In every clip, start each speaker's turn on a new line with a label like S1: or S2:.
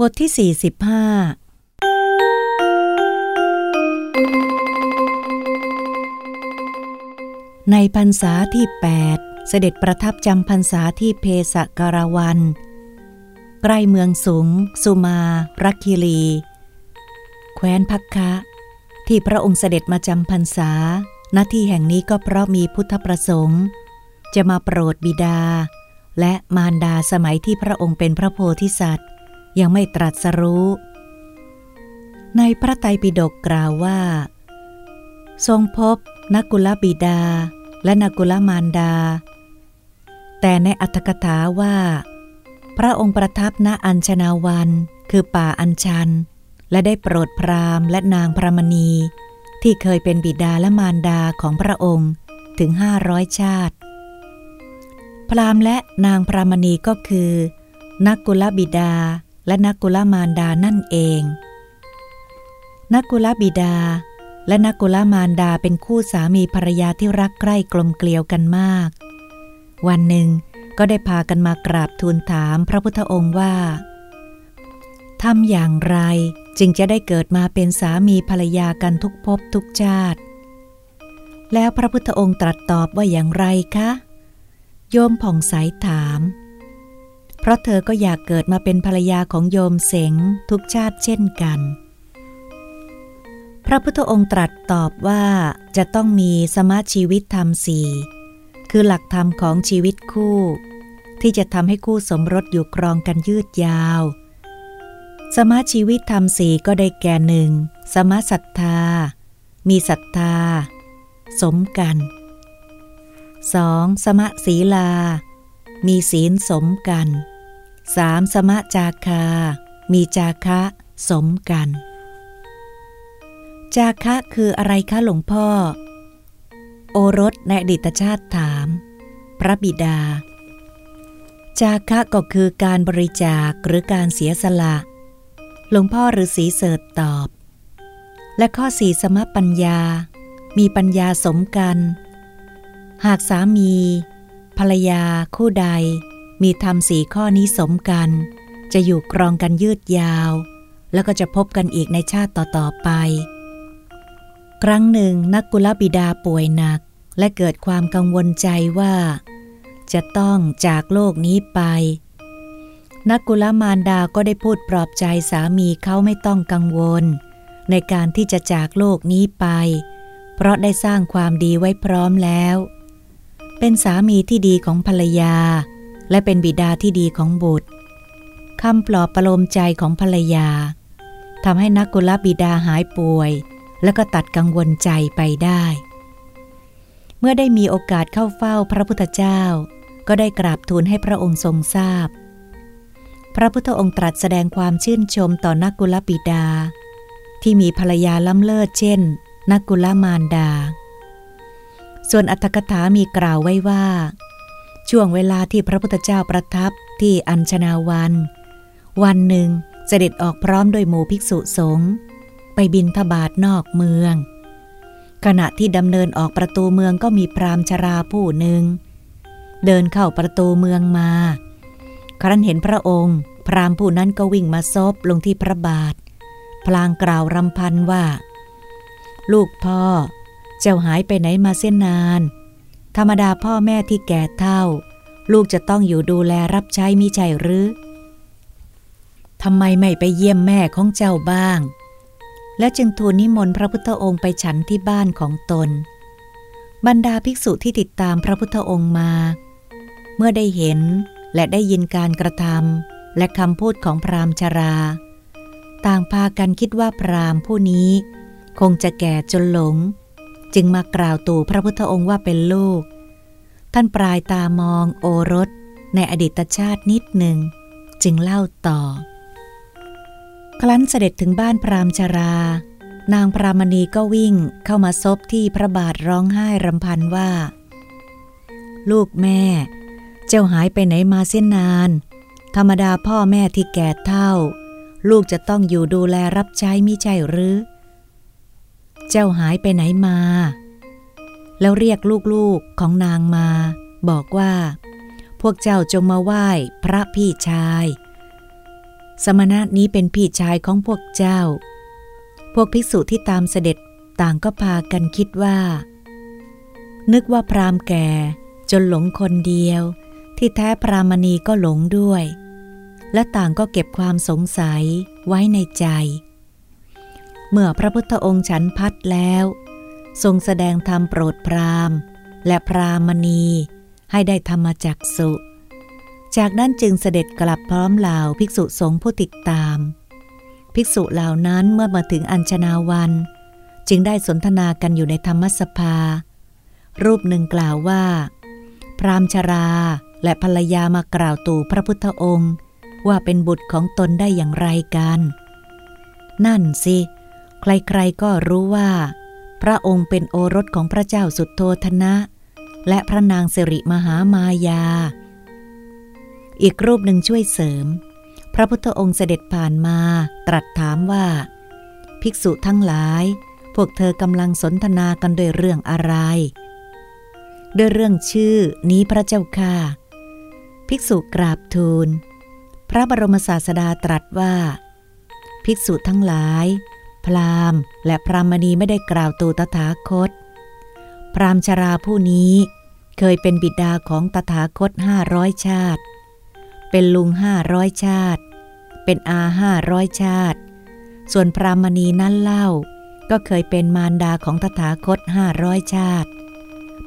S1: บทที่ 45 ในพรรษาที่ 8 เสด็จประทับจำพรรษาที่เพสกรวัน ใกล้เมืองสูง สุมารักคิรี แคว้นพักคะ ที่พระองค์เสด็จมาจำพรรษาณที่แห่งนี้ก็เพราะมีพุทธประสงค์ จะมาโปรดบิดา และมารดาสมัยที่พระองค์เป็นพระโพธิสัตว์ ยังไม่ตรัสรู้ ในพระไตรปิฎกกล่าวว่า ทรงพบนักกุลบิดาและนักกุลมารดา แต่ในอัตถกถาว่า พระองค์ประทับณอัญชนาวันคือป่าอัญชัน และได้โปรดพราหมณ์และนางพระมณี ที่เคยเป็นบิดาและมารดาของพระองค์ถึงห้าร้อยชาติ พราหมณ์และนางพระมณีก็คือ นักกุลบิดา และนักกุลมารดานั่นเอง นักกุลบิดา และนักกุลมารดาเป็นคู่สามีภรรยาที่รักใกล้กลมเกลียวกันมาก วันหนึ่งก็ได้พากันมากราบทูลถามพระพุทธองค์ว่าทำอย่างไรจึงจะได้เกิดมาเป็นสามีภรรยากันทุกภพทุกชาติ แล้วพระพุทธองค์ตรัสตอบว่าอย่างไรคะ โยมผ่องใสถาม เพราะเธอก็อยากเกิดมาเป็นภรรยาของโยมเสงทุกชาติเช่นกัน พระพุทธองค์ตรัสตอบว่าจะต้องมีสมาชีวิตธรรมสี่คือหลักธรรมของชีวิตคู่ ที่จะทำให้คู่สมรสอยู่ครองกันยืดยาว สมาชีวิตธรรมสี่ก็ได้แก่หนึ่งสมาศรัทธา มีศรัทธา สมกัน 2. สมะศีลา มีศีลสมกัน 3. สมะจาคา มีจาคะ สมกัน จาคะคืออะไรคะหลวงพ่อ โอรสในอดีตชาติถาม พระบิดา จาคะก็คือการบริจาคหรือการเสียสละ หลวงพ่อหรือสีเสดตอบ และข้อสี่สมปัญญา มีปัญญาสมกัน หากสามี ภรรยาคู่ใด มีธรรมสีข้อนี้สมกัน จะอยู่กรองกันยืดยาว แล้วก็จะพบกันอีกในชาติต่อ ๆ ไป ครั้งหนึ่งนักกุลบิดาป่วยหนักและเกิดความกังวลใจว่า จะต้องจากโลกนี้ไป นักกุลมารดาก็ได้พูดปลอบใจสามีเขาไม่ต้องกังวล ในการที่จะจากโลกนี้ไป เพราะได้สร้างความดีไว้พร้อมแล้ว เป็นสามีที่ดีของภรรยา และเป็นบิดาที่ดีของบุตรคำปลอบประโลมใจของภรรยาทำให้นักกุลบิดาหายป่วย แล้วก็ตัดกังวลใจไปได้ เมื่อได้มีโอกาสเข้าเฝ้าพระพุทธเจ้า ก็ได้กราบทูลให้พระองค์ทรงทราบพระพุทธองค์ตรัสแสดงความชื่นชมต่อนักกุลปิดา ที่มีภรรยาล้ำเลิศเช่น นักกุลมารดา ส่วนอัตถกถามีกล่าวไว้ว่า ช่วงเวลาที่พระพุทธเจ้าประทับที่อัญชนาวัน วันหนึ่งเสด็จออกพร้อมโดยหมู่ภิกษุสงฆ์ไปบินทบาทนอกเมือง ขณะที่ดำเนินออกประตูเมืองก็มีพรามชราผู้หนึ่ง เดินเข้าประตูเมืองมา ครั้นเห็นพระองค์ พรามผู้นั้นก็วิ่งมาซบลงที่พระบาท พลางกล่าวรำพันว่า ลูกพ่อ เจ้าหายไปไหนมาเส้นนาน ธรรมดาพ่อแม่ที่แก่เท่า ลูกจะต้องอยู่ดูแลรับใช้มิใช่หรือทำไมไม่ไปเยี่ยมแม่ของเจ้าบ้าง และจึงทูลนิมนต์พระพุทธองค์ไปฉันที่บ้านของตน บรรดาภิกษุที่ติดตามพระพุทธองค์มา เมื่อได้เห็นและได้ยินการกระทำและคำพูดของพราหมณ์ชรา ต่างพากันคิดว่าพราหมณ์ผู้นี้ คงจะแก่จนหลง จึงมากล่าวตู่พระพุทธองค์ว่าเป็นลูก ท่านปลายตามองโอรสในอดีตชาตินิดหนึ่ง จึงเล่าต่อ ครั้นเสด็จถึงบ้านพรามชรา นางพรามณีก็วิ่งเข้ามาซบที่พระบาทร้องไห้รำพันว่า ลูกแม่ เจ้าหายไปไหนมาเส้นนาน ธรรมดาพ่อแม่ที่แก่เท่า ลูกจะต้องอยู่ดูแลรับใช้มิใช่หรือ เจ้าหายไปไหนมา แล้วเรียกลูกๆของนางมา บอกว่า พวกเจ้าจงมาไหว้พระพี่ชาย สมณะนี้เป็นพี่ชายของพวกเจ้า พวกภิกษุที่ตามเสด็จต่างก็พากันคิดว่า นึกว่าพรามแก่จนหลงคนเดียว ที่แท้พรามณีก็หลงด้วย และต่างก็เก็บความสงสัยไว้ในใจ เมื่อพระพุทธองค์ฉันพัดแล้ว ทรงแสดงธรรมโปรดพรามและพรามณี ให้ได้ธรรมจักสุ จากนั้นจึงเสด็จกลับพร้อมเหล่าภิกษุสงฆ์ผู้ติดตาม ภิกษุเหล่านั้นเมื่อมาถึงอัญชนาวัน จึงได้สนทนากันอยู่ในธรรมสภา รูปหนึ่งกล่าวว่า พรามชราและภรรยามากล่าวตู่พระพุทธองค์ ว่าเป็นบุตรของตนได้อย่างไรกัน นั่นสิ ใครๆก็รู้ว่า พระองค์เป็นโอรสของพระเจ้าสุดโทธนะ และพระนางสิริมหามายา อีกรูปหนึ่งช่วยเสริม พระพุทธองค์เสด็จผ่านมาตรัสถามว่า ภิกษุทั้งหลาย พวกเธอกำลังสนทนากันโดยเรื่องอะไร ด้วยเรื่องชื่อนี้พระเจ้าค่ะ ภิกษุกราบทูล พระบรมศาสดาตรัสว่า ภิกษุทั้งหลาย พราหมณ์ และพรามณีไม่ได้กล่าวตูตถาคต พราหมณ์ชราผู้นี้เคยเป็นบิดาของตถาคตห้าร้อยชาติ เป็นลุงห้าร้อยชาติ เป็นอาห้าร้อยชาติ ส่วนพรามณีนั้นเล่า ก็เคยเป็นมารดาของตถาคตห้าร้อยชาติ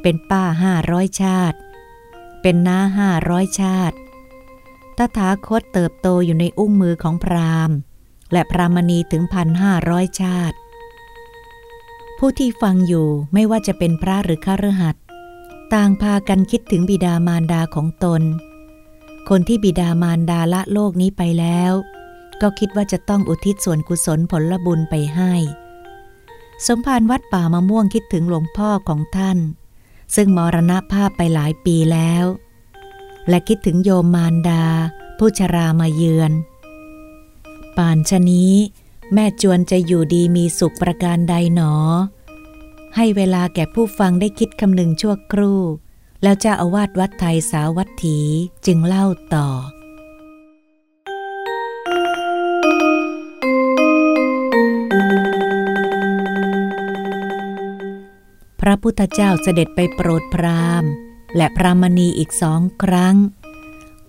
S1: เป็นป้าห้าร้อยชาติ เป็นน้าห้าร้อยชาติ ตถาคตเติบโตอยู่ในอุ้งมือของพราหมณ์ และพรามณีถึงพันห้าร้อยชาติ ผู้ที่ฟังอยู่ไม่ว่าจะเป็นพระหรือข้ารือหัดต่างพากันคิดถึงบิดามารดาของตน คนที่บิดามารดาละโลกนี้ไปแล้ว ก็คิดว่าจะต้องอุทิศส่วนกุศลผลบุญไปให้ สมภารวัดป่ามะม่วงคิดถึงหลวงพ่อของท่าน ซึ่งมรณภาพไปหลายปีแล้ว และคิดถึงโยมมารดา ผู้ชรามาเยือน ป่านชนี้ แม่จวนจะอยู่ดีมีสุขประการใดหนอ ให้เวลาแก่ผู้ฟังได้คิดคำนึงชั่วครู่ แล้วเจ้าอาวาสวัดไทยสาวัตถีจึงเล่าต่อพระพุทธเจ้าเสด็จไปโปรดพราหมณ์ และพรามณีอีกสองครั้ง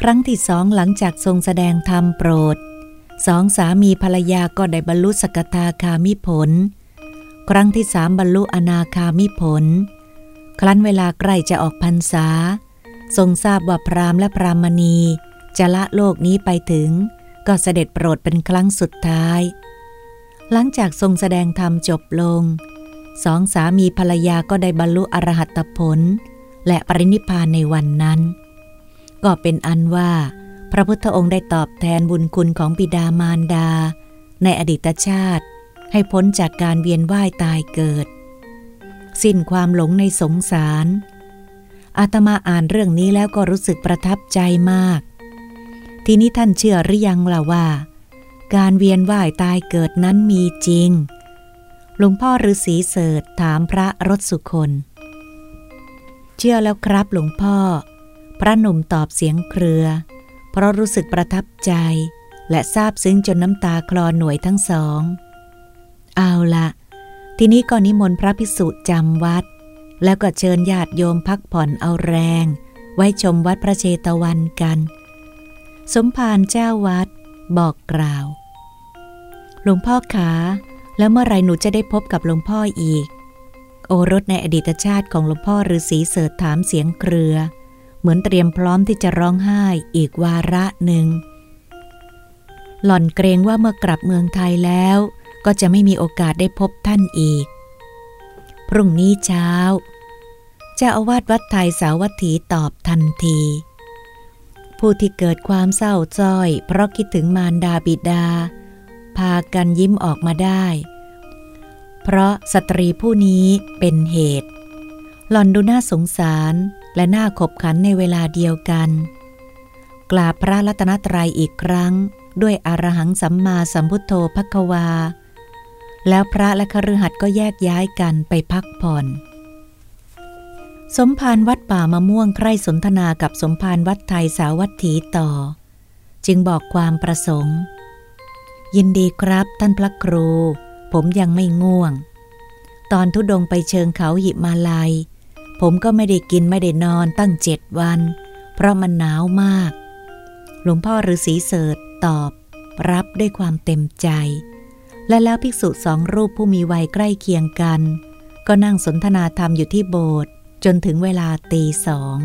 S1: ครั้งที่สองหลังจากทรงแสดงธรรมโปรด สองสามีภรรยาก็ได้บรรลุสกทาคามิผล ครั้งที่สามบรรลุอนาคามิผล ครั้นเวลาใกล้จะออกพรรษา ทรงทราบว่าพรามและพรามณี จะละโลกนี้ไปถึง ก็เสด็จโปรดเป็นครั้งสุดท้าย หลังจากทรงแสดงธรรมจบลง สองสามีภรรยาก็ได้บรรลุอรหัตผล และปรินิพานในวันนั้น ก็เป็นอันว่า พระพุทธองค์ได้ตอบแทนบุญคุณของบิดามารดา ในอดีตชาติ ให้พ้นจากการเวียนว่ายตายเกิด สิ้นความหลงในสงสาร อาตมาอ่านเรื่องนี้แล้วก็รู้สึกประทับใจมาก ทีนี้ท่านเชื่อหรือยังล่ะว่า การเวียนว่ายตายเกิดนั้นมีจริงหลวงพ่อฤาษีเสดถามพระรสสุคนเชื่อแล้วครับหลวงพ่อ พระหนุ่มตอบเสียงเครือ ราะรู้สึกประทับใจ และซาบซึ้งจนน้ำตาคลอหน่วยทั้งสอง เอาละทีนี้ก็นิมนต์พระภิกษุจำวัด แล้วก็เชิญญาติโยมพักผ่อนเอาแรง ไว้ชมวัดพระเชตวันกัน สมภารเจ้าวัดบอกกล่าวหลวงพ่อขาแล้วเมื่อไรหนูจะได้พบกับหลวงพ่ออีก โอรสในอดีตชาติของหลวงพ่อฤาษีเสดถามเสียงเครือ เหมือนเตรียมพร้อมที่จะร้องไห้อีกวาระหนึ่ง หล่อนเกรงว่าเมื่อกลับเมืองไทยแล้ว ก็จะไม่มีโอกาสได้พบท่านอีก พรุ่งนี้เช้าเจ้าอาวาสวัดไทยสาวัตถีตอบทันที ผู้ที่เกิดความเศร้าจ้อย เพราะคิดถึงมารดาบิดา พากันยิ้มออกมาได้ เพราะสตรีผู้นี้เป็นเหตุ หล่อนดูน่าสงสาร และน่าขบขันในเวลาเดียวกัน กราบพระรัตนตรัยอีกครั้ง ด้วยอรหังสัมมาสัมพุทโธพักวา แล้วพระและคฤหัสถ์ก็แยกย้ายกันไปพักผ่อน สมภารวัดป่ามะม่วงใคร่สนทนากับสมภารวัดไทยสาวัตถีต่อ จึงบอกความประสงค์ ยินดีครับท่านพระครู ผมยังไม่ง่วง ตอนทุดงไปเชิงเขาหิมาลัย ผมก็ไม่ได้กินไม่ได้นอนตั้งเจ็ดวัน เพราะมันหนาวมาก หลวงพ่อฤาษีเสดตอบ รับด้วยความเต็มใจ และแล้วภิกษุสองรูปผู้มีวัยใกล้เคียงกัน ก็นั่งสนทนาธรรมอยู่ที่โบสถ์จนถึงเวลาตีสอง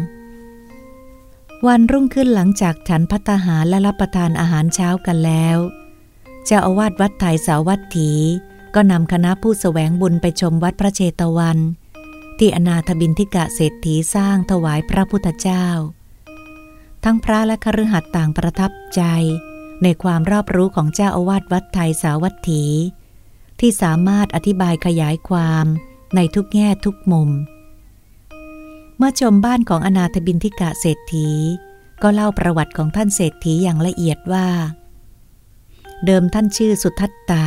S1: วันรุ่งขึ้นหลังจากฉันพัตหารและรับประทานอาหารเช้ากันแล้วเจ้าอาวาสวัดไทยสาวัตถี ก็นำคณะผู้สแสวงบุญไปชมวัดพระเชตวัน ที่อนาถบินทิกะเศรษฐีสร้างถวายพระพุทธเจ้า ทั้งพระและคฤหัสถ์ต่างประทับใจ ในความรอบรู้ของเจ้าอาวาสวัดไทยสาวัตถี ที่สามารถอธิบายขยายความในทุกแง่ทุกมุม เมื่อชมบ้านของอนาถบินทิกะเศรษฐี ก็เล่าประวัติของท่านเศรษฐีอย่างละเอียดว่า เดิมท่านชื่อสุทัตตะ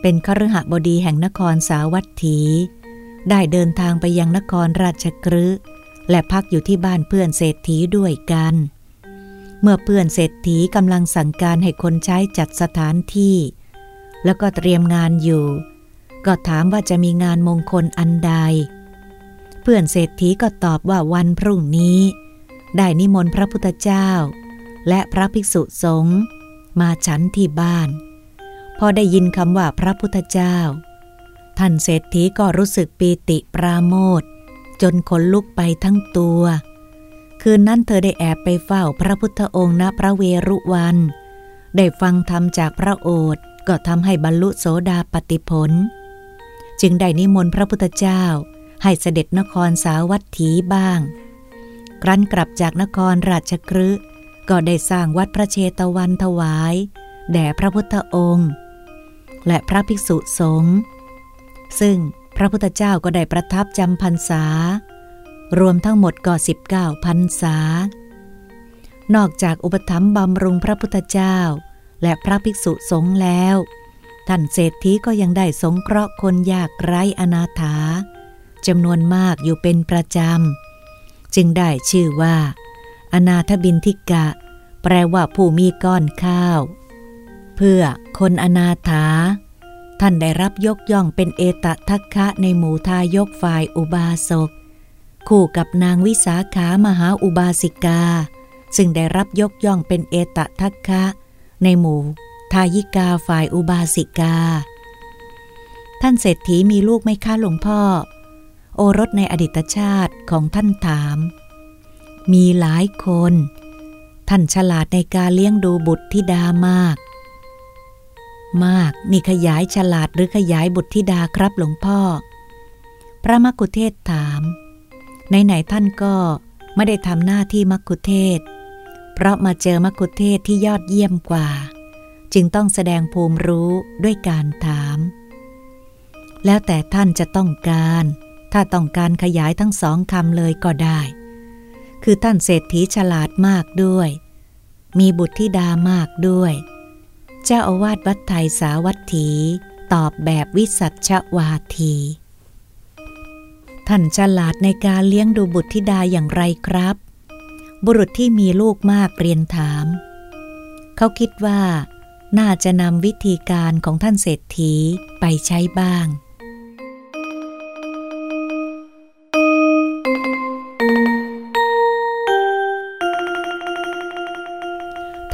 S1: เป็นคฤหบดีแห่งนครสาวัตถี ได้เดินทางไปยังนครราชกฤห์และพักอยู่ที่บ้านเพื่อนเศรษฐีด้วยกัน เมื่อเพื่อนเศรษฐีกำลังสั่งการให้คนใช้จัดสถานที่ แล้วก็เตรียมงานอยู่ ก็ถามว่าจะมีงานมงคลอันใด เพื่อนเศรษฐีก็ตอบว่าวันพรุ่งนี้ ได้นิมนต์พระพุทธเจ้า และพระภิกษุสงฆ์มาฉันที่บ้าน พอได้ยินคำว่าพระพุทธเจ้า ท่านเศรษฐีก็รู้สึกปีติปราโมทจนขนลุกไปทั้งตัว คืนนั้นเธอได้แอบไปเฝ้าพระพุทธองค์ณพระเวรุวัน ได้ฟังธรรมจากพระโอษฐ์ก็ทำให้บรรลุโสดาปติผล จึงได้นิมนต์พระพุทธเจ้าให้เสด็จนครสาวัตถีบ้าง ครั้นกลับจากนครราชกฤห์ก็ได้สร้างวัดพระเชตวันถวาย แด่พระพุทธองค์ และพระภิกษุสงฆ์ ซึ่งพระพุทธเจ้าก็ได้ประทับจำพรรษา รวมทั้งหมดก็ 19พันษา นอกจากอุปถัมภ์บำรุงพระพุทธเจ้า และพระภิกษุสงฆ์แล้ว ท่านเศรษฐีก็ยังได้สงเคราะห์คนยากไร้อนาถาจำนวนมากอยู่เป็นประจำ จึงได้ชื่อว่า อนาถบินทิกะ แปลว่าผู้มีก้อนข้าว เพื่อคนอนาถา ท่านได้รับยกย่องเป็นเอตทัคคะในหมู่ทายกฝ่ายอุบาสก คู่กับนางวิสาขามหาอุบาสิกา ซึ่งได้รับยกย่องเป็นเอตทัคคะ ในหมู่ทายิกาฝ่ายอุบาสิกา ท่านเศรษฐีมีลูกไม่ค้าหลวงพ่อ โอรสในอดีตชาติของท่านถาม มีหลายคน ท่านฉลาดในการเลี้ยงดูบุตรธิดามาก มาก นี่ขยายฉลาดหรือขยายบุตรธิดาครับหลวงพ่อ พระมกุเทศถาม ไหนๆท่านก็ไม่ได้ทำหน้าที่มักคุเทศ เพราะมาเจอมักคุเทศที่ยอดเยี่ยมกว่า จึงต้องแสดงภูมิรู้ด้วยการถาม แล้วแต่ท่านจะต้องการ ถ้าต้องการขยายทั้งสองคำเลยก็ได้ คือท่านเศรษฐีฉลาดมากด้วย มีบุตรธิดามากด้วย เจ้าอาวาสวัดไทยสาวัตถี ตอบแบบวิสัชวาที ท่านฉลาดในการเลี้ยงดูบุตรธิดาอย่างไรครับ บุรุษที่มีลูกมากเรียนถาม เขาคิดว่า น่าจะนำวิธีการของท่านเศรษฐีไปใช้บ้าง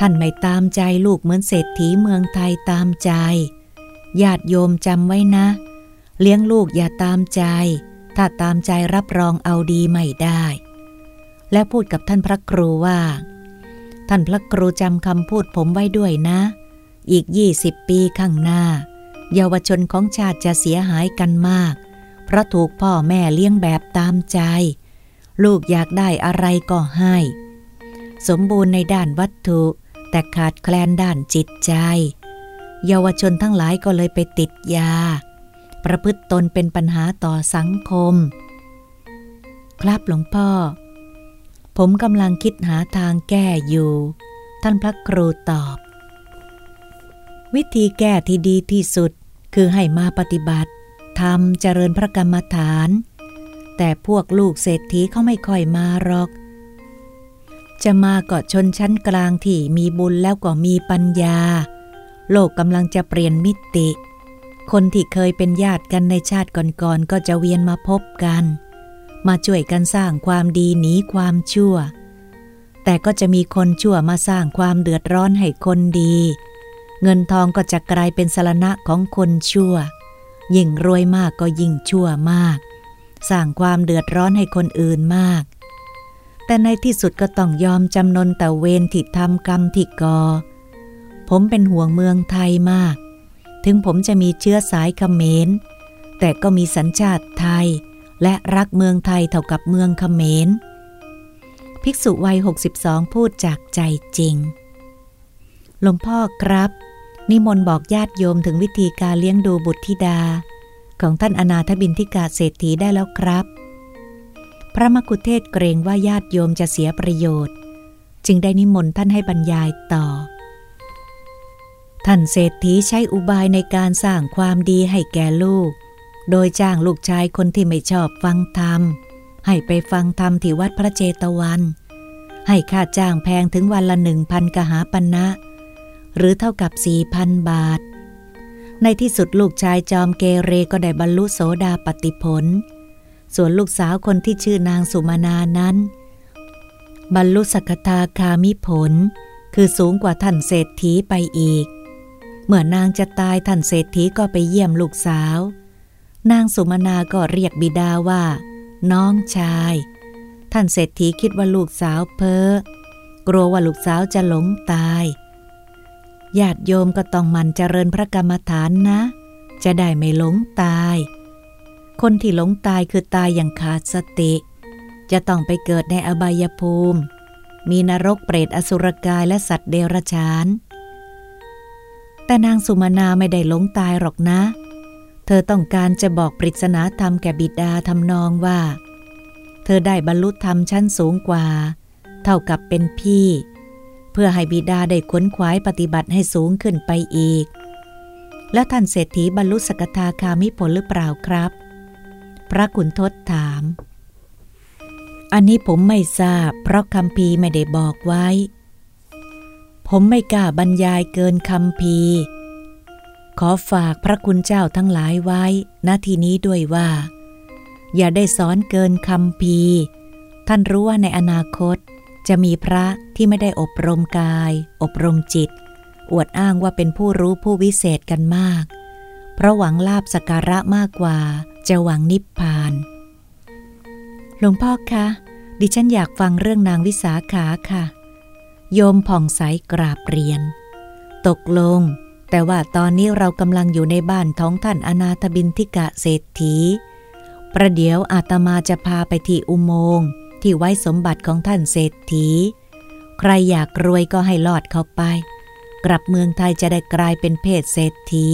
S1: ท่านไม่ตามใจลูกเหมือนเศรษฐีเมืองไทยตามใจ ญาติโยมจำไว้นะ เลี้ยงลูกอย่าตามใจ ถ้าตามใจรับรองเอาดีไม่ได้ และพูดกับท่านพระครูว่า ท่านพระครูจำคำพูดผมไว้ด้วยนะ อีกยี่สิบปีข้างหน้า เยาวชนของชาติจะเสียหายกันมาก เพราะถูกพ่อแม่เลี้ยงแบบตามใจ ลูกอยากได้อะไรก็ให้สมบูรณ์ในด้านวัตถุ แต่ขาดแคลนด้านจิตใจ เยาวชนทั้งหลายก็เลยไปติดยา ประพฤติตนเป็นปัญหาต่อสังคม ครับหลวงพ่อ ผมกำลังคิดหาทางแก้อยู่ ท่านพระครูตอบ วิธีแก้ที่ดีที่สุดคือให้มาปฏิบัติทำเจริญพระกรรมฐาน แต่พวกลูกเศรษฐีเขาไม่ค่อยมาหรอก จะมาก็ชนชั้นกลางที่มีบุญแล้วก็มีปัญญา โลกกำลังจะเปลี่ยนมิติ คนที่เคยเป็นญาติกันในชาติก่อนๆก็จะเวียนมาพบกัน มาช่วยกันสร้างความดีหนีความชั่ว แต่ก็จะมีคนชั่วมาสร้างความเดือดร้อนให้คนดี เงินทองก็จะกลายเป็นสารณะของคนชั่ว ยิ่งรวยมากก็ยิ่งชั่วมาก สร้างความเดือดร้อนให้คนอื่นมาก แต่ในที่สุดก็ต้องยอมจำนนแต่เวรที่ทำกรรมที่กอ ผมเป็นห่วงเมืองไทยมาก ถึงผมจะมีเชื้อสายเขมร แต่ก็มีสัญชาติไทย และรักเมืองไทยเท่ากับเมืองเขมร ภิกษุวัย 62 พูดจากใจจริง หลวงพ่อครับ นิมนต์บอกญาติโยมถึงวิธีการเลี้ยงดูบุตรธิดา ของท่านอนาถบินทิกาเศรษฐีได้แล้วครับ พระมกุเทศเกรงว่าญาติโยมจะเสียประโยชน์ จึงได้นิมนต์ท่านให้บรรยายต่อ ท่านเศรษฐีใช้อุบายในการสร้างความดีให้แก่ลูก โดยจ้างลูกชายคนที่ไม่ชอบฟังธรรม ให้ไปฟังธรรมที่วัดพระเจตวัน ให้ค่าจ้างแพงถึงวันละหนึ่งพันกหาปันะ หรือเท่ากับสี่พันบาท ในที่สุดลูกชายจอมเกเรก็ได้บรรลุโสดาปติผล ส่วนลูกสาวคนที่ชื่อนางสุมานานั้น บรรลุสักทาคามิผล คือสูงกว่าท่านเศรษฐีไปอีก เมื่อนางจะตายท่านเศรษฐีก็ไปเยี่ยมลูกสาว นางสุมาณาก็เรียกบิดาว่า น้องชาย ท่านเศรษฐีคิดว่าลูกสาวเพ้อกลัวว่าลูกสาวจะหลงตายญาติโยมก็ต้องมันเจริญพระกรรมฐานนะ จะได้ไม่หลงตาย คนที่หลงตายคือตายอย่างขาดสติ จะต้องไปเกิดในอบายภูมิ มีนรกเปรตอสุรกายและสัตว์เดรัจฉาน แต่นางสุมาณาไม่ได้หลงตายหรอกนะ เธอต้องการจะบอกปริศนาธรรมแก่บิดาทำนองว่า เธอได้บรรลุธรรมชั้นสูงกว่า เท่ากับเป็นพี่ เพื่อให้บิดาได้ขนขวายปฏิบัติให้สูงขึ้นไปอีก แล้วท่านเศรษฐีบรรลุสกทาคามิผลหรือเปล่าครับ ระขุนทศถาม อันนี้ผมไม่ทราบ เพราะคำพีไม่ได้บอกไว้ ผมไม่กล้าบรรยายเกินคำพีขอฝากพระคุณเจ้าทั้งหลายไว้ณทีนี้ด้วยว่า อย่าได้สอนเกินคำพีท่านรู้ว่าในอนาคตจะมีพระที่ไม่ได้อบรมกาย อบรมจิต อวดอ้างว่าเป็นผู้รู้ผู้วิเศษกันมาก เพราะหวังลาบสการะมากกว่า จะหวังนิพพาน หลวงพ่อคะ ดิฉันอยากฟังเรื่องนางวิสาขาค่ะ โยมผ่องใสกราบเรียน ตกลง แต่ว่าตอนนี้เรากำลังอยู่ในบ้านท้องท่านอนาถบินทิกะเศรษฐี ประเดี๋ยวอาตมาจะพาไปที่อุโมงค์ที่ไว้สมบัติของท่านเศรษฐี ใครอยากรวยก็ให้ลอดเข้าไป กลับเมืองไทยจะได้กลายเป็นเพศเศรษฐี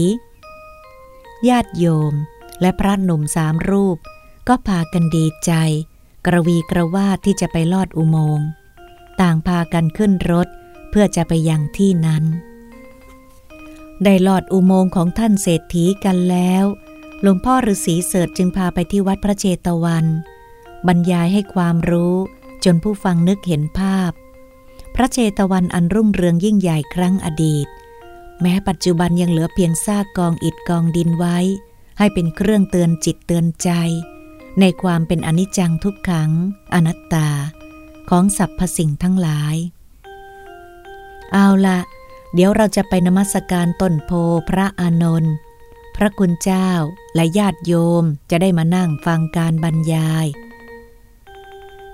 S1: ญาติโยม และพระหนุ่มสามรูป ก็พากันดีใจ กระวีกระวาดที่จะไปลอดอุโมงค์ต่างพากันขึ้นรถเพื่อจะไปยังที่นั้น ได้ลอดอุโมงค์ของท่านเศรษฐีกันแล้ว หลวงพ่อฤาษีเสดจึงพาไปที่วัดพระเจตวัน บรรยายให้ความรู้จนผู้ฟังนึกเห็นภาพ พระเจตวันอันรุ่งเรืองยิ่งใหญ่ครั้งอดีต แม้ปัจจุบันยังเหลือเพียงซากกองอิฐกองดินไว้ ให้เป็นเครื่องเตือนจิตเตือนใจ ในความเป็นอนิจจังทุกขัง อนัตตา ของสรรพสิ่งทั้งหลาย เอาละเดี๋ยวเราจะไปนมัสการต้นโพพระอานนท์พระคุณเจ้าและญาติโยมจะได้มานั่งฟังการบรรยาย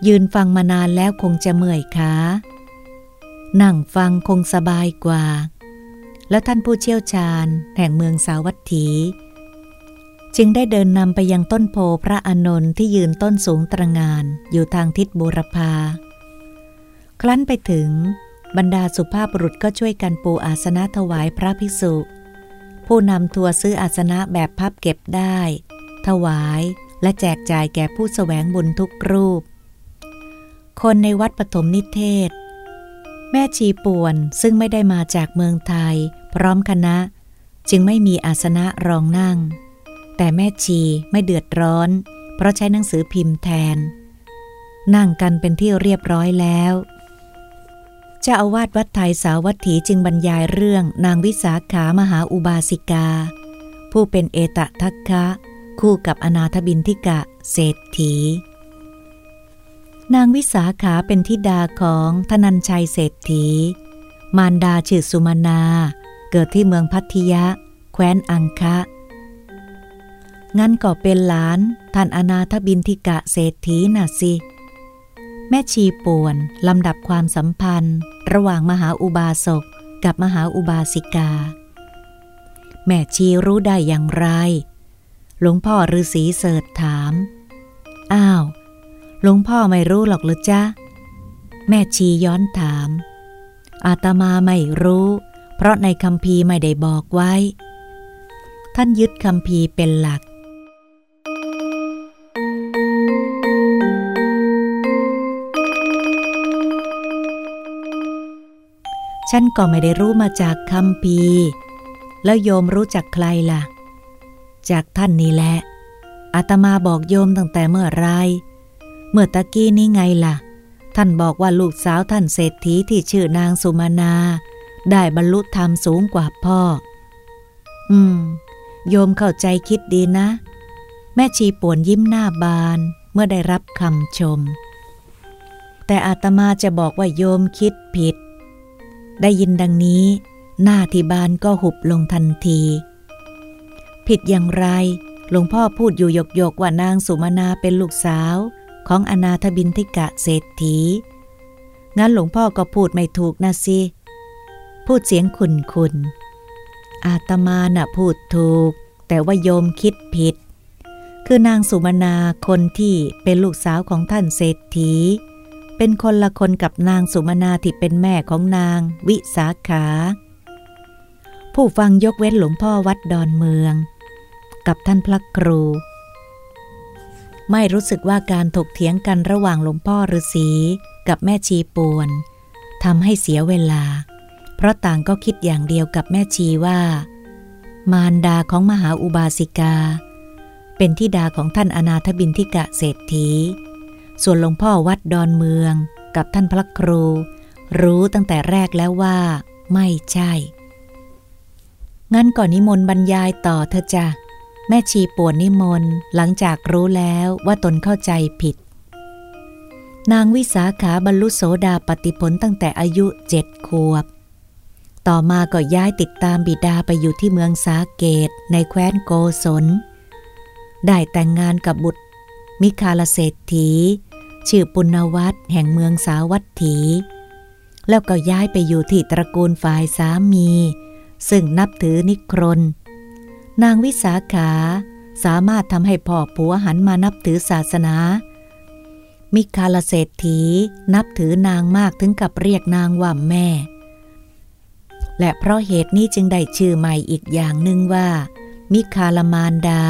S1: ยืนฟังมานานแล้วคงจะเมื่อยขานั่งฟังคงสบายกว่า แล้วท่านผู้เชี่ยวชาญแห่งเมืองสาวัตถี จึงได้เดินนำไปยังต้นโพพระอานนท์ที่ยืนต้นสูงตระงานอยู่ทางทิศบูรพา ครั้นไปถึง บรรดาสุภาพบุรุษก็ช่วยกันปูอาสนะถวายพระภิกษุ ผู้นำทัวร์ซื้ออาสนะแบบพับเก็บได้ ถวายและแจกจ่ายแก่ผู้สแสวงบุญทุกรูป คนในวัดปฐมนิเทศ แม่ชีป่วนซึ่งไม่ได้มาจากเมืองไทย พร้อมคณะ จึงไม่มีอาสนะรองนั่ง แต่แม่ชีไม่เดือดร้อน เพราะใช้หนังสือพิมพ์แทน นั่งกันเป็นที่เรียบร้อยแล้วเจ้าอาวาสวัดไทยสาวัตถีจึงบรรยายเรื่องนางวิสาขามหาอุบาสิกา ผู้เป็นเอตทัคคะ คู่กับอนาถบินทิกะเศรษฐี นางวิสาขาเป็นทิดาของธนัญชัยเศรษฐี มารดาชื่อสุมานา เกิดที่เมืองพัทยะ แคว้นอังคะ งั้นก็เป็นหลาน ท่านอนาถบินทิกะเศรษฐีน่ะสิ แม่ชีป่วนลำดับความสัมพันธ์ ระหว่างมหาอุบาสกกับมหาอุบาสิกา แม่ชีรู้ได้อย่างไร หลวงพ่อฤาษีเสิร์ชถาม อ้าว หลวงพ่อไม่รู้หรอกหรือจ๊ะ แม่ชีย้อนถาม อาตมาไม่รู้ เพราะในคำพีไม่ได้บอกไว้ ท่านยึดคำพีเป็นหลัก ฉันก็ไม่ได้รู้มาจากคำพีแล้วโยมรู้จักใครล่ะ จากท่านนี่แหละอาตมาบอกโยมตั้งแต่เมื่อไรเมื่อตะกี้นี่ไงล่ะ ท่านบอกว่าลูกสาวท่านเศรษฐีที่ชื่อนางสุมานา ได้บรรลุธรรมสูงกว่าพ่อ อืม โยมเข้าใจคิดดีนะ แม่ชีป่วนยิ้มหน้าบานเมื่อได้รับคำชม แต่อาตมาจะบอกว่าโยมคิดผิด ได้ยินดังนี้ หน้าที่บานก็หุบลงทันที ผิดอย่างไร หลวงพ่อพูดอยู่ยกยกว่านางสุมานาเป็นลูกสาว ของอนาถบินทิกะเศรษฐี งั้นหลวงพ่อก็พูดไม่ถูกนะสิ พูดเสียงขุนขุนอาตมาน่ะพูดถูก แต่ว่าโยมคิดผิด คือนางสุมานาคนที่เป็นลูกสาวของท่านเศรษฐี เป็นคนละคนกับนางสุมาณาที่เป็นแม่ของนาง วิสาขา ผู้ฟังยกเว้นหลวงพ่อวัดดอนเมือง กับท่านพระครู ไม่รู้สึกว่าการถกเถียงกันระหว่างหลวงพ่อฤาษีกับแม่ชีปวนทำให้เสียเวลา เพราะต่างก็คิดอย่างเดียวกับแม่ชีว่า มารดาของมหาอุบาสิกา เป็นที่ดาของท่านอนาถบินทิกะเศรษฐี ส่วนหลวงพ่อวัดดอนเมืองกับท่านพระครู รู้ตั้งแต่แรกแล้วว่า ไม่ใช่ งั้นก่อนนิมนต์บรรยายต่อเธอจ้ะแม่ชีปวดนิมนต์หลังจากรู้แล้วว่าตนเข้าใจผิด นางวิสาขาบรรลุโสดาปฏิผลตั้งแต่อายุเจ็ดขวบ ต่อมาก็ย้ายติดตามบิดาไปอยู่ที่เมืองสาเกตในแคว้นโกศล ได้แต่งงานกับบุตรมิคาลเศรษฐี ชื่อปุณวัตแห่งเมืองสาวัตถี แล้วก็ย้ายไปอยู่ที่ตระกูลฝ่ายสามี ซึ่งนับถือนิครน นางวิสาขาสามารถทำให้พ่อผัวหันมานับถือศาสนา มิคาลเศรษฐีนับถือนางมากถึงกับเรียกนางว่าแม่ และเพราะเหตุนี้จึงได้ชื่อใหม่อีกอย่างหนึ่งว่า มิคาลมานดา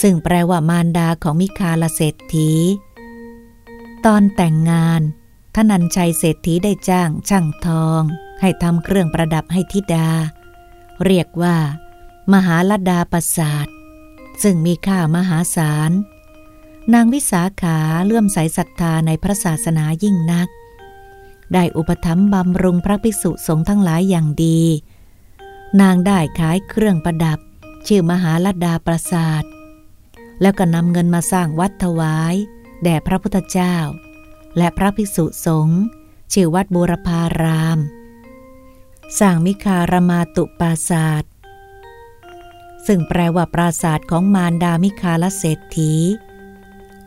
S1: ซึ่งแปลว่ามารดาของมิคาลเศรษฐี ตอนแต่งงานท่านันชัยเศรษฐีได้จ้างช่างทอง ให้ทำเครื่องประดับให้ธิดา เรียกว่า มหาลดาประสาท ซึ่งมีค่ามหาศาล นางวิสาขาเลื่อมใสศรัทธาในพระศาสนายิ่งนัก ได้อุปถัมภ์บำรุงพระภิกษุสงฆ์ทั้งหลายอย่างดี นางได้ขายเครื่องประดับ ชื่อมหาลดาประสาท แล้วก็นำเงินมาสร้างวัดถวาย แด่พระพุทธเจ้า และพระภิกษุสงฆ์ชื่อวัดบูรพาราม สร้างมิคารมาตุปราศาสตร์ซึ่งแปลว่าปราศาสตร์ของมารดามิคาลเศรษฐี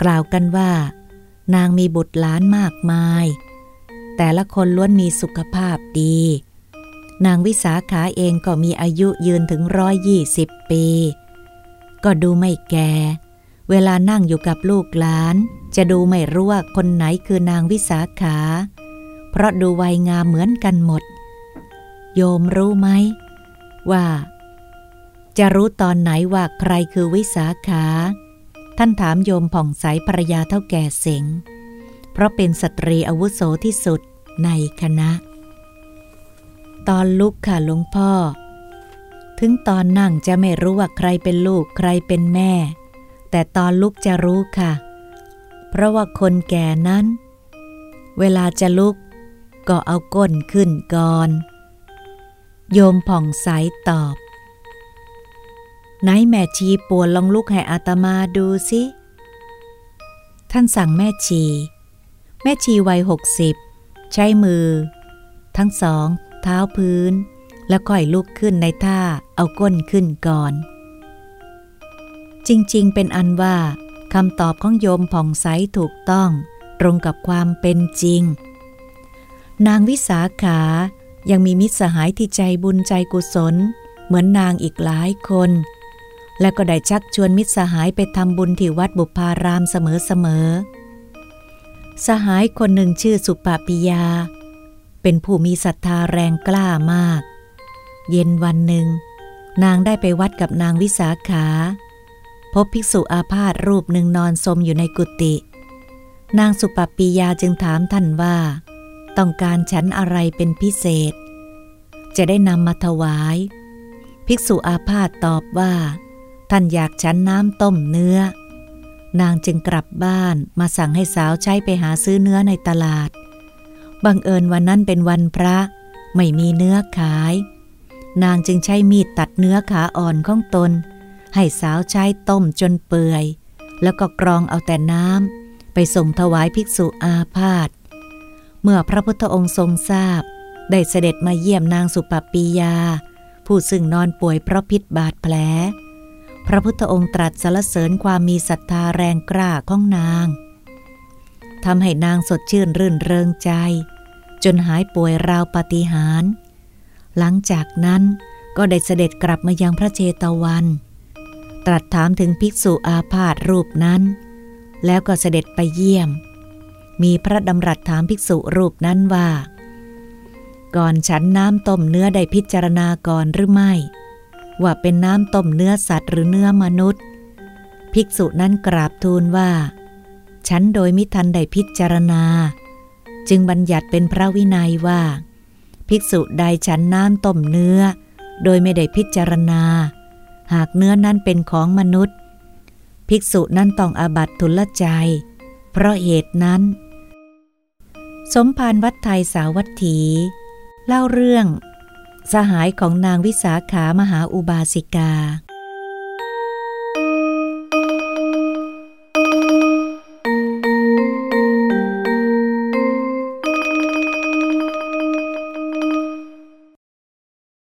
S1: กล่าวกันว่า นางมีบุตรหลานมากมาย แต่ละคนล้วนมีสุขภาพดี นางวิสาขาเองก็มีอายุยืนถึงร้อยยี่สิบปี ก็ดูไม่แก่ เวลานั่งอยู่กับลูกหลาน จะดูไม่รู้ว่าคนไหนคือนางวิสาขา เพราะดูวัยงามเหมือนกันหมด โยมรู้ไหม ว่า จะรู้ตอนไหนว่าใครคือวิสาขา ท่านถามโยมผ่องใสภรยาเท่าแก่เสงเพราะเป็นสตรีอาวุโสที่สุดในคณะ ตอนลุกค่ะหลวงพ่อ ถึงตอนนั่งจะไม่รู้ว่าใครเป็นลูกใครเป็นแม่ แต่ตอนลุกจะรู้ค่ะ เพราะว่าคนแก่นั้น เวลาจะลุกก็เอาก้นขึ้นก่อน โยมผ่องใสตอบ ไหนแม่ชีปวดลองลุกให้อาตมาดูสิท่านสั่งแม่ชี แม่ชีวัยหกสิบใช้มือ ทั้งสอง เท้าพื้น แล้วค่อยลุกขึ้นในท่าเอาก้นขึ้นก่อน จริงๆ เป็นอันว่า คำตอบของโยมผ่องใสถูกต้อง ตรงกับความเป็นจริง นางวิสาขายังมีมิตรสหายที่ใจบุญใจกุศล เหมือนนางอีกหลายคน และก็ได้ชักชวนมิตรสหายไปทำบุญที่วัดบุพารามเสมอๆสหายคนหนึ่งชื่อสุปปิยา เป็นผู้มีศรัทธาแรงกล้ามาก เย็นวันหนึ่ง นางได้ไปวัดกับนางวิสาขา พบภิกษุอาพาธรูปหนึ่งนอนสมอยู่ในกุฏินางสุปปิยาจึงถามท่านว่า ต้องการฉันอะไรเป็นพิเศษ จะได้นำมาถวาย ภิกษุอาพาธตอบว่า ท่านอยากฉันน้ำต้มเนื้อ นางจึงกลับบ้านมาสั่งให้สาวใช้ไปหาซื้อเนื้อในตลาด บังเอิญวันนั้นเป็นวันพระ ไม่มีเนื้อขาย นางจึงใช้มีดตัดเนื้อขาอ่อนของตน ให้สาวใช้ต้มจนเปื่อย แล้วก็กรองเอาแต่น้ำไปส่งถวายภิกษุอาพาธเมื่อพระพุทธองค์ทรงทราบ ได้เสด็จมาเยี่ยมนางสุปปียา ผู้ซึ่งนอนป่วยเพราะพิษบาดแผล พระพุทธองค์ตรัสสรรเสริญความมีศรัทธาแรงกล้าของนางทำให้นางสดชื่นรื่นเริงใจ จนหายป่วยราวปาฏิหาริย์หลังจากนั้นก็ได้เสด็จกลับมายังพระเจตวัน ตรัสถามถึงภิกษุอาพาธรูปนั้น แล้วก็เสด็จไปเยี่ยม มีพระดำรัสถามภิกษุรูปนั้นว่า ก่อนฉันน้ำต้มเนื้อได้พิจารณาก่อนหรือไม่ ว่าเป็นน้ำต้มเนื้อสัตว์หรือเนื้อมนุษย์ ภิกษุนั้นกราบทูลว่า ฉันโดยมิทันได้พิจารณา จึงบัญญัติเป็นพระวินัยว่า ภิกษุใดฉันน้ำต้มเนื้อ โดยไม่ได้พิจารณา หากเนื้อนั้นเป็นของมนุษย์ ภิกษุนั้นต้องอาบัตทุลใจ เพราะเหตุนั้น สมภารวัดไทยสาวัตถี เล่าเรื่อง สหายของนางวิสาขามหาอุบาสิกา